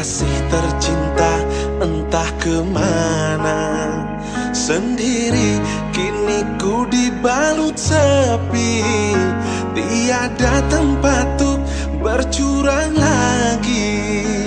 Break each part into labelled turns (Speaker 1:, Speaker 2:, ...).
Speaker 1: Kekasih tercinta entah ke mana. Sendiri kini ku dibalut sepi. Tiada tempat untuk bercurang lagi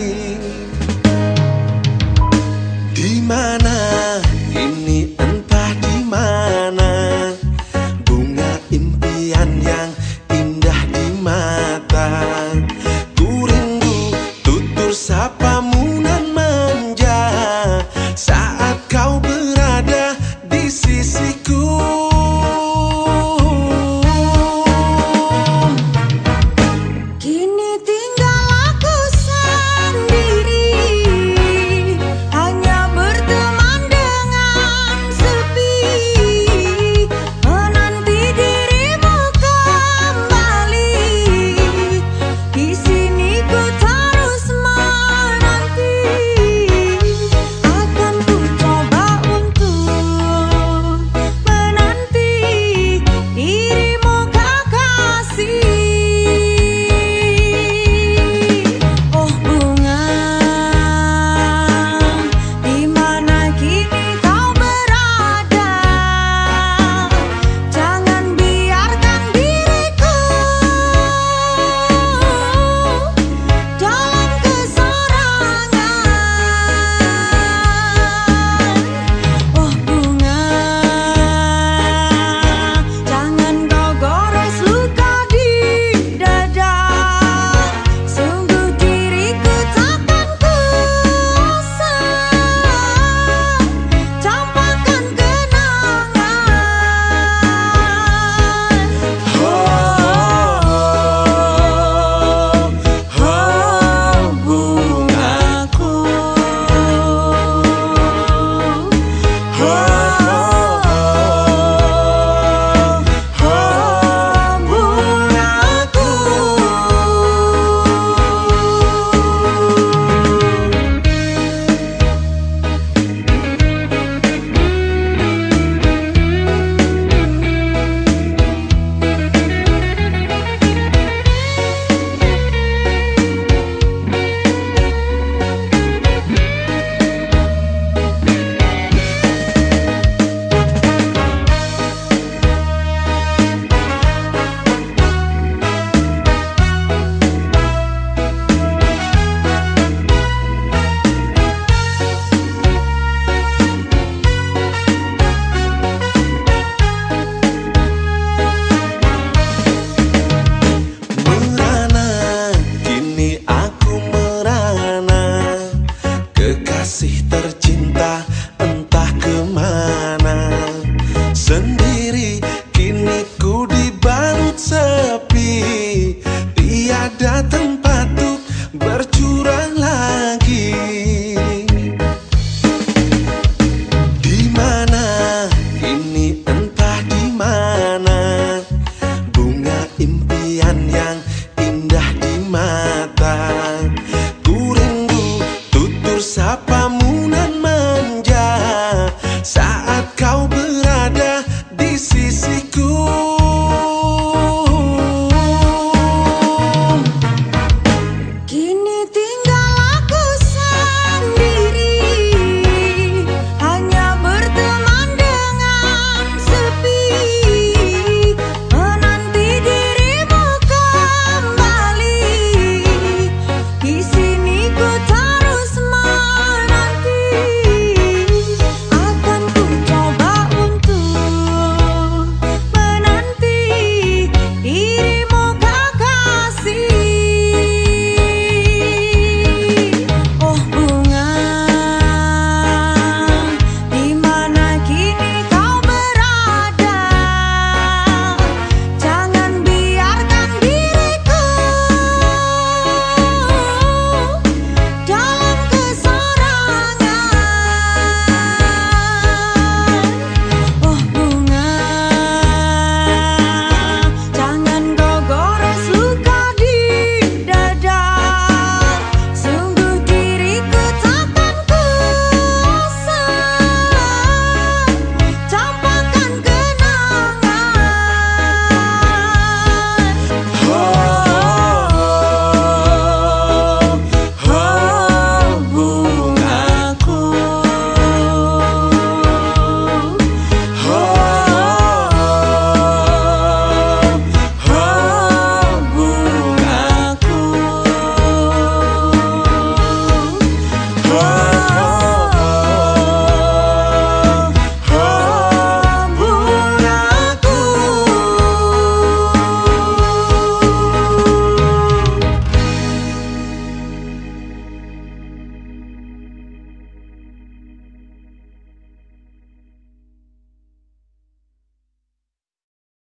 Speaker 1: Ber